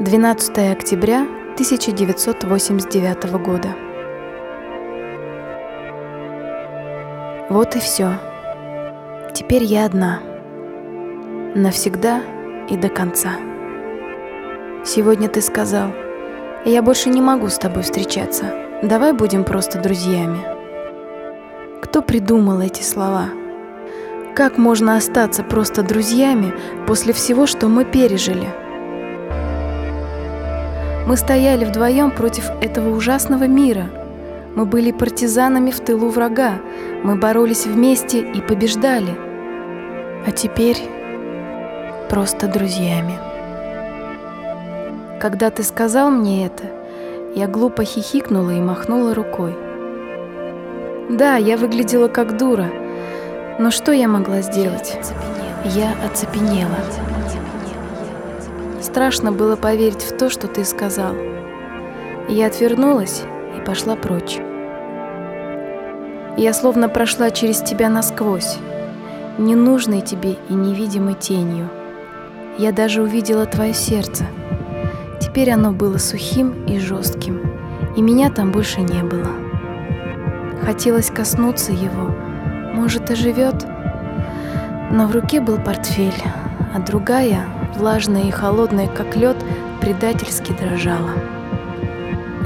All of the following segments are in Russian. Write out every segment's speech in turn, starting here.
12 октября 1989 года. Вот и все. Теперь я одна. Навсегда и до конца. Сегодня ты сказал, я больше не могу с тобой встречаться. Давай будем просто друзьями. Кто придумал эти слова? Как можно остаться просто друзьями после всего, что мы пережили? Мы стояли вдвоем против этого ужасного мира. Мы были партизанами в тылу врага. Мы боролись вместе и побеждали. А теперь просто друзьями. Когда ты сказал мне это, я глупо хихикнула и махнула рукой. Да, я выглядела как дура, но что я могла сделать? Я оцепенела. Страшно было поверить в то, что ты сказал. Я отвернулась и пошла прочь. Я словно прошла через тебя насквозь, ненужной тебе и невидимой тенью. Я даже увидела твое сердце. Теперь оно было сухим и жестким, и меня там больше не было. Хотелось коснуться его, может, оживет, но в руке был портфель, а другая влажная и холодная, как лед, предательски дрожала.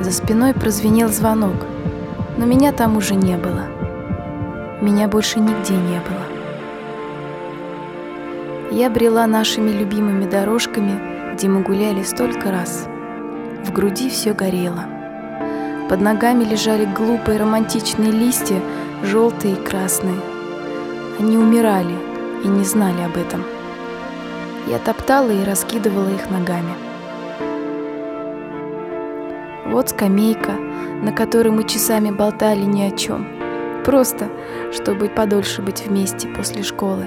За спиной прозвенел звонок, но меня там уже не было. Меня больше нигде не было. Я брела нашими любимыми дорожками, где мы гуляли столько раз. В груди все горело. Под ногами лежали глупые романтичные листья, желтые и красные. Они умирали и не знали об этом. Я топтала и раскидывала их ногами. Вот скамейка, на которой мы часами болтали ни о чем. Просто, чтобы подольше быть вместе после школы.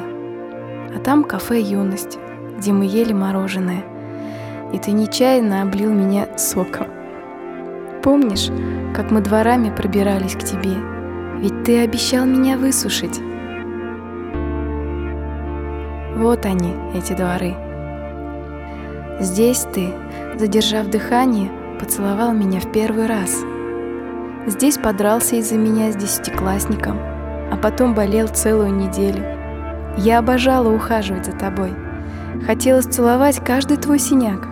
А там кафе «Юность», где мы ели мороженое. И ты нечаянно облил меня соком. Помнишь, как мы дворами пробирались к тебе? Ведь ты обещал меня высушить. Вот они, эти дворы. Здесь ты, задержав дыхание, поцеловал меня в первый раз. Здесь подрался из-за меня с десятиклассником, а потом болел целую неделю. Я обожала ухаживать за тобой. Хотела целовать каждый твой синяк.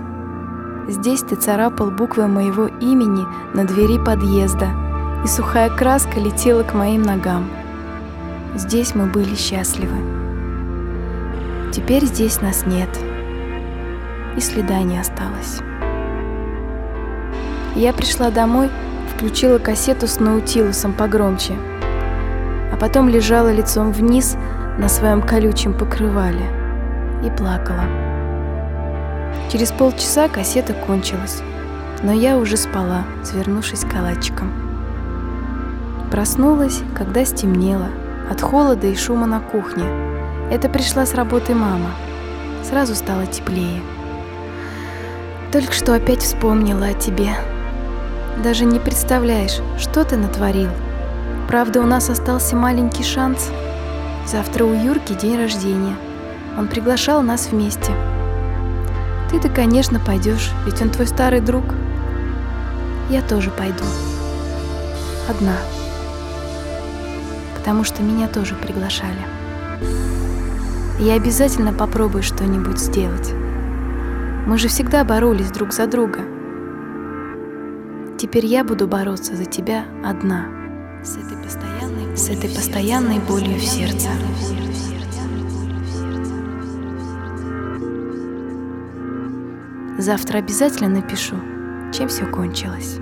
Здесь ты царапал буквы моего имени на двери подъезда, и сухая краска летела к моим ногам. Здесь мы были счастливы. Теперь здесь нас нет. И следа не осталось. Я пришла домой, включила кассету с Наутилусом погромче, а потом лежала лицом вниз на своем колючем покрывале и плакала. Через полчаса кассета кончилась, но я уже спала, свернувшись калачиком. Проснулась, когда стемнело, от холода и шума на кухне – это пришла с работы мама. Сразу стало теплее. Только что опять вспомнила о тебе. Даже не представляешь, что ты натворил. Правда, у нас остался маленький шанс. Завтра у Юрки день рождения. Он приглашал нас вместе. Ты-то, конечно, пойдешь, ведь он твой старый друг. Я тоже пойду. Одна. Потому что меня тоже приглашали. Я обязательно попробую что-нибудь сделать. Мы же всегда боролись друг за друга. Теперь я буду бороться за тебя одна, с этой постоянной, с этой постоянной болью в сердце. Завтра обязательно напишу, чем все кончилось.